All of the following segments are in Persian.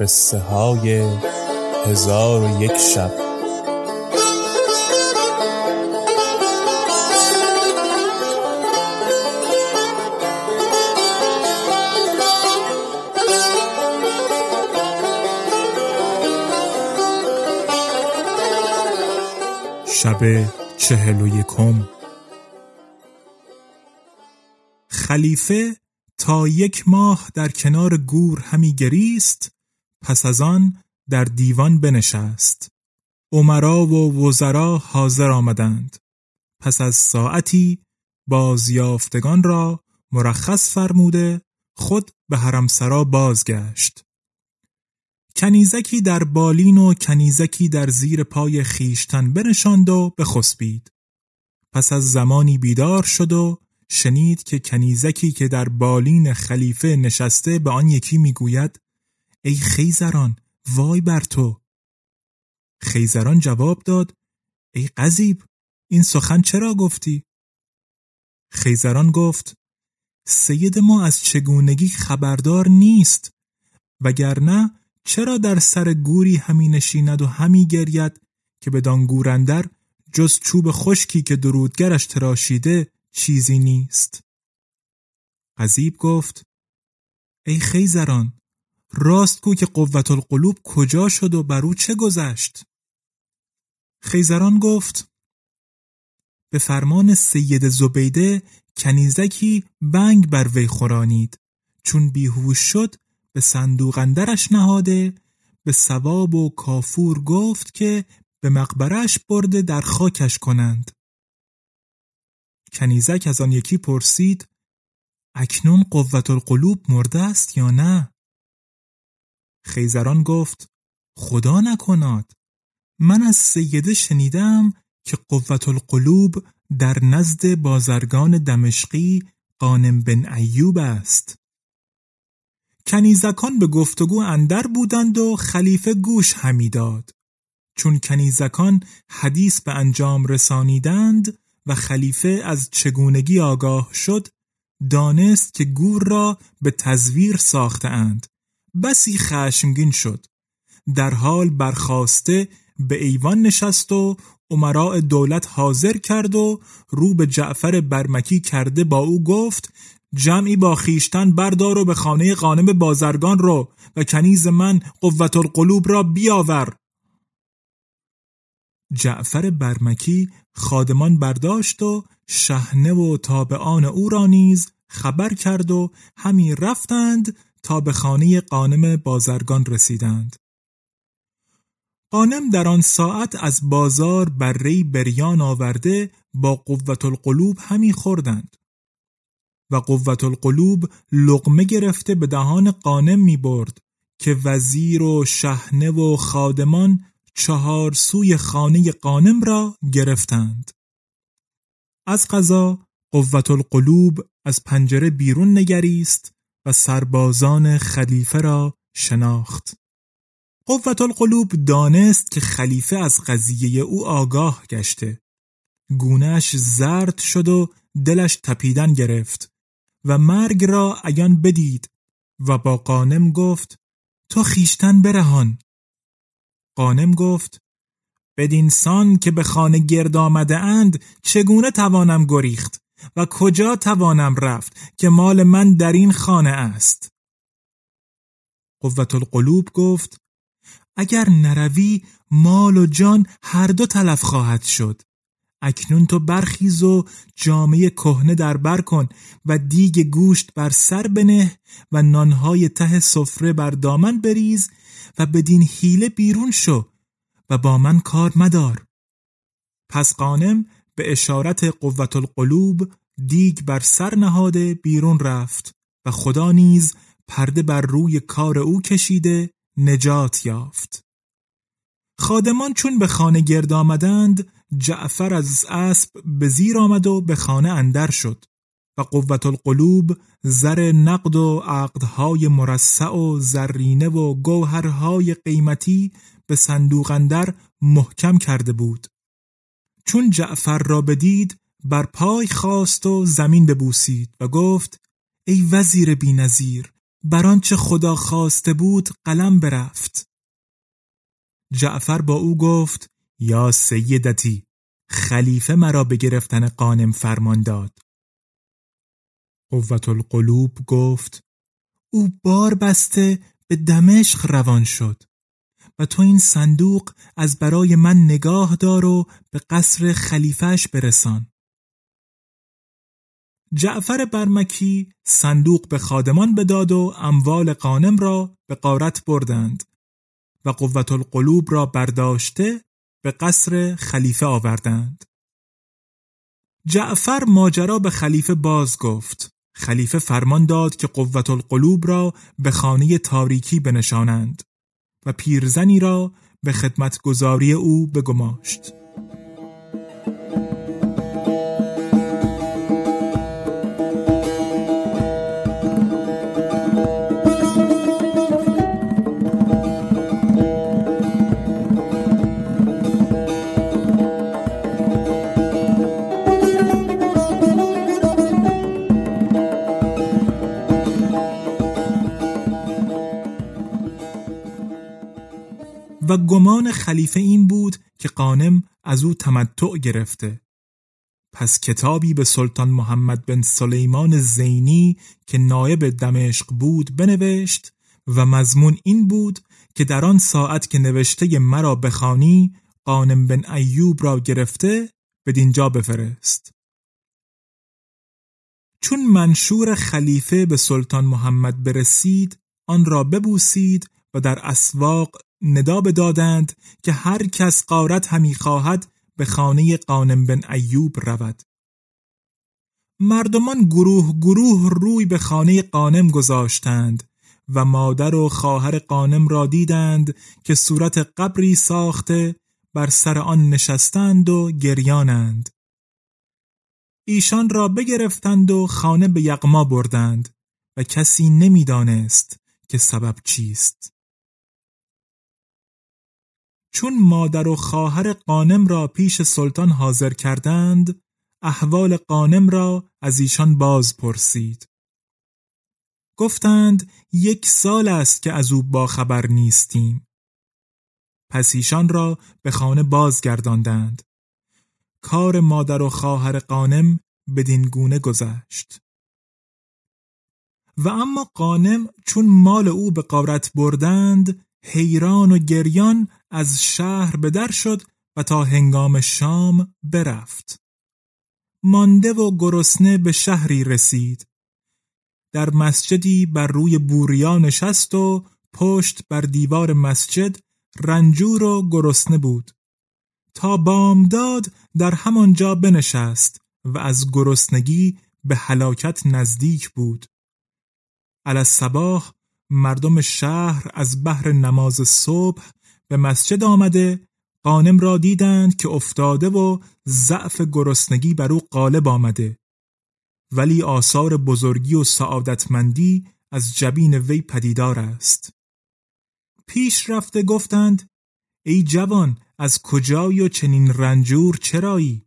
قصه های هزار و یک شب. شب چهل و یکم. خلیفه تا یک ماه در کنار گور همی گریست پس از آن در دیوان بنشست. عمرا و وزرا حاضر آمدند. پس از ساعتی بازیافتگان را مرخص فرموده خود به حرمسرا بازگشت. کنیزکی در بالین و کنیزکی در زیر پای خیشتن بنشاند و بخسبید. پس از زمانی بیدار شد و شنید که کنیزکی که در بالین خلیفه نشسته به آن یکی می‌گوید ای خیزران وای بر تو خیزران جواب داد ای قذیب این سخن چرا گفتی؟ خیزران گفت سید ما از چگونگی خبردار نیست وگرنه چرا در سر گوری همی نشیند و همی گرید که به گورندر جز چوب خشکی که درودگرش تراشیده چیزی نیست قذیب گفت ای خیزران راست گو که قوت القلوب کجا شد و بر او چه گذشت؟ خیزران گفت به فرمان سید زبیده کنیزکی بنگ بر وی خورانید. چون بیهوش شد به صندوق اندرش نهاده. به سواب و کافور گفت که به مقبرش برده در خاکش کنند. کنیزک از آن یکی پرسید اکنون قوت القلوب مرده است یا نه؟ خیزران گفت خدا نکناد من از سیده شنیدم که قوت القلوب در نزد بازرگان دمشقی قانم بن ایوب است. کنیزکان به گفتگو اندر بودند و خلیفه گوش همی داد. چون کنیزکان حدیث به انجام رسانیدند و خلیفه از چگونگی آگاه شد دانست که گور را به تزویر ساخته اند بسی خشمگین شد. در حال برخواسته به ایوان نشست و عمراء دولت حاضر کرد و رو به جعفر برمکی کرده با او گفت جمعی با خیشتن بردار و به خانه قانم بازرگان رو و کنیز من قوت القلوب را بیاور. جعفر برمکی خادمان برداشت و شهنه و تابعان او را نیز خبر کرد و همی رفتند تا به خانه قانم بازرگان رسیدند. قانم در آن ساعت از بازار بره بریان آورده با قوت القلوب همی خوردند و قوت القلوب لقمه گرفته به دهان قانم می برد که وزیر و شهنه و خادمان چهار سوی خانه قانم را گرفتند. از قضا قوت القلوب از پنجره بیرون نگریست و سربازان خلیفه را شناخت. قوت القلوب دانست که خلیفه از قضیه او آگاه گشته. گونهش زرد شد و دلش تپیدن گرفت و مرگ را ایان بدید و با قانم گفت تو خیشتن برهان. قانم گفت بدینسان که به خانه گرد آمده اند چگونه توانم گریخت؟ و کجا توانم رفت که مال من در این خانه است؟ قوت القلوب گفت اگر نروی مال و جان هر دو تلف خواهد شد. اکنون تو برخیز و جامعه کهنه در بر کن و دیگ گوشت بر سر بنه و نانهای ته سفره بر دامن بریز و بدین حیله بیرون شو و با من کار مدار. پس قانم به اشارت قوت القلوب دیگ بر سر نهاده بیرون رفت و خدا نیز پرده بر روی کار او کشیده نجات یافت. خادمان چون به خانه گرد آمدند جعفر از اسب به زیر آمد و به خانه اندر شد و قوت القلوب زر نقد و عقدهای مرصع و زرینه و گوهرهای قیمتی به صندوق اندر محکم کرده بود. چون جعفر را بدید بر پای خواست و زمین ببوسید و گفت ای وزیر بینظیر بر چه خدا خواسته بود قلم برفت. جعفر با او گفت یا سیدتی خلیفه مرا به گرفتن قانم فرمان داد. قوت القلوب گفت او بار بسته به دمشق روان شد. و تو این صندوق از برای من نگاه دار و به قصر خلیفهش برسان. جعفر برمکی صندوق به خادمان بداد و اموال قانم را به قارت بردند و قوت القلوب را برداشته به قصر خلیفه آوردند. جعفر ماجرا به خلیفه باز گفت. خلیفه فرمان داد که قوت القلوب را به خانه تاریکی بنشانند. و پیرزنی را به خدمتگذاری او بگماشت. و گمان خلیفه این بود که قانم از او تمتع گرفته. پس کتابی به سلطان محمد بن سلیمان زینی که نایب دمشق بود بنوشت و مضمون این بود که در آن ساعت که نوشته مرا بخوانی قانم بن ایوب را گرفته به دینجا بفرست. چون منشور خلیفه به سلطان محمد برسید آن را ببوسید و در اسواق ندا بدادند که هر کس قارت همی خواهد به خانه قانم بن ایوب رود. مردمان گروه گروه روی به خانه قانم گذاشتند و مادر و خواهر قانم را دیدند که صورت قبری ساخته بر سر آن نشستند و گریانند. ایشان را بگرفتند و خانه به یقما بردند و کسی نمی‌دانست که سبب چیست. چون مادر و خواهر قانم را پیش سلطان حاضر کردند احوال قانم را از ایشان باز پرسید. گفتند یک سال است که از او با خبر نیستیم. پس ایشان را به خانه بازگرداندند. کار مادر و خواهر قانم بدین گونه گذشت. و اما قانم چون مال او به قارت بردند حیران و گریان از شهر به در شد و تا هنگام شام برفت. مانده و گرسنه به شهری رسید. در مسجدی بر روی بوریا نشست و پشت بر دیوار مسجد رنجور و گرسنه بود. تا بامداد در همانجا بنشست و از گرسنگی به هلاکت نزدیک بود. علی الصباح مردم شهر از بحر نماز صبح به مسجد آمده قانم را دیدند که افتاده و ضعف گرسنگی بر او غالب آمده. ولی آثار بزرگی و سعادتمندی از جبین وی پدیدار است. پیش رفته گفتند ای جوان از کجایی و چنین رنجور چرایی؟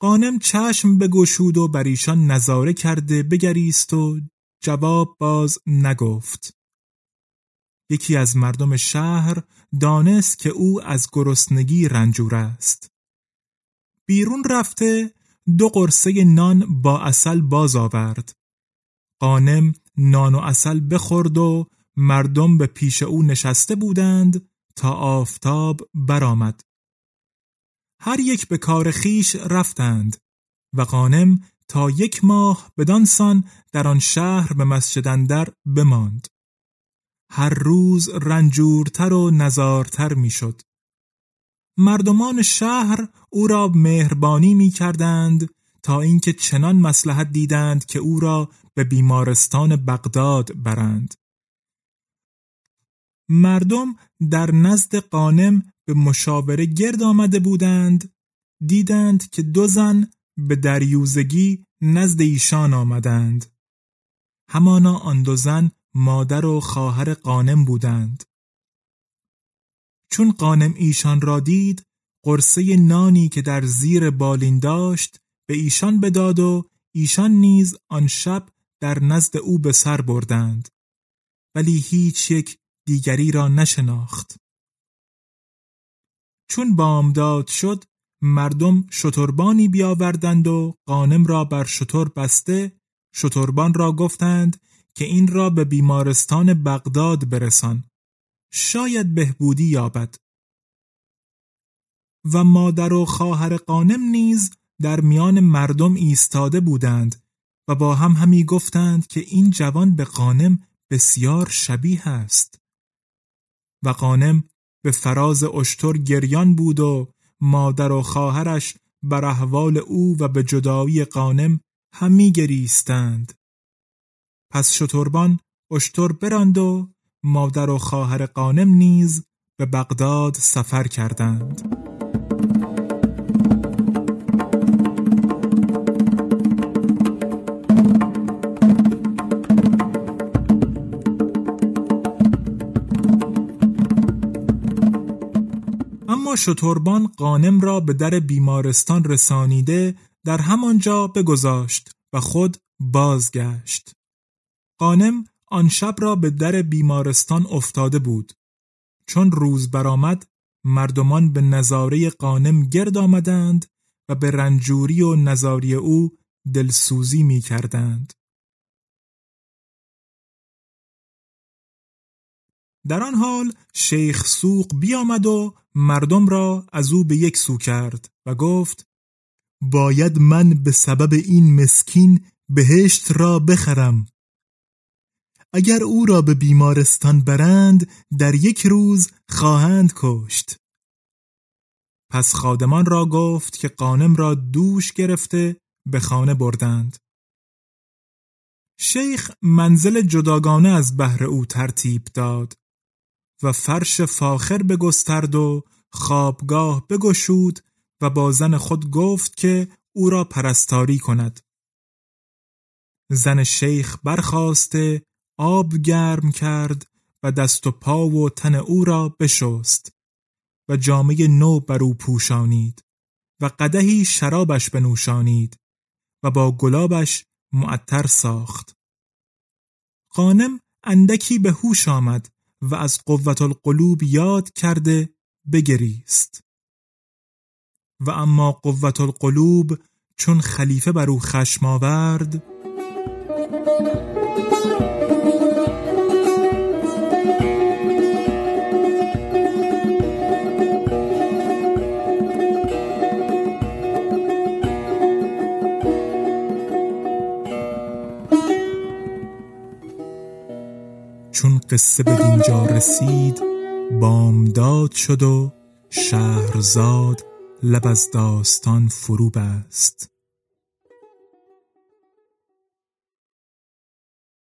قانم چشم بگشود و بر ایشان نظاره کرده بگریست و جواب باز نگفت. یکی از مردم شهر دانست که او از گرسنگی رنجور است. بیرون رفته دو قرصه نان با اصل باز آورد. قانم نان و اصل بخورد و مردم به پیش او نشسته بودند تا آفتاب برآمد. هر یک به کار خیش رفتند و قانم تا یک ماه بدانسان در آن شهر به مسجد اندر بماند. هر روز رنجورتر و نزارتر می‌شد. مردمان شهر او را مهربانی می کردند تا اینکه چنان مسلحت دیدند که او را به بیمارستان بغداد برند. مردم در نزد قانم به مشاوره گرد آمده بودند دیدند که دو زن به دریوزگی نزد ایشان آمدند. همانا آن دو زن مادر و خواهر قانم بودند. چون قانم ایشان را دید قرصه نانی که در زیر بالین داشت به ایشان بداد و ایشان نیز آن شب در نزد او به سر بردند. ولی هیچ یک دیگری را نشناخت. چون بامداد شد مردم شتربانی بیاوردند و قانم را بر شتر بسته شتربان را گفتند که این را به بیمارستان بغداد برسان. شاید بهبودی یابد. و مادر و خواهر قانم نیز در میان مردم ایستاده بودند و با هم همی گفتند که این جوان به قانم بسیار شبیه است. و قانم به فراز اشتر گریان بود و مادر و خواهرش بر احوال او و به جدایی قانم همی گریستند. پس شتربان اشتر براند و مادر و خواهر قانم نیز به بغداد سفر کردند. شتربان قانم را به در بیمارستان رسانیده در همانجا بگذاشت و خود بازگشت قانم آن شب را به در بیمارستان افتاده بود چون روز برآمد مردمان به نظاره قانم گرد آمدند و به رنجوری و نظاری او دلسوزی می کردند. در آن حال شیخ سوق بیامد و مردم را از او به یک سو کرد و گفت باید من به سبب این مسکین بهشت را بخرم. اگر او را به بیمارستان برند در یک روز خواهند کشت. پس خادمان را گفت که قانم را دوش گرفته به خانه بردند. شیخ منزل جداگانه از بهر او ترتیب داد. و فرش فاخر بگسترد و خوابگاه بگشود و با زن خود گفت که او را پرستاری کند. زن شیخ برخواسته آب گرم کرد و دست و پا و تن او را بشست و جامعه نو بر او پوشانید و قدهی شرابش بنوشانید و با گلابش معطر ساخت. قانم اندکی به هوش آمد و از قوت القلوب یاد کرده بگریست. و اما قوت القلوب چون خلیفه بر او خشم آورد قصه به دینجا رسید بامداد شد و شهرزاد لب از داستان فرو بست.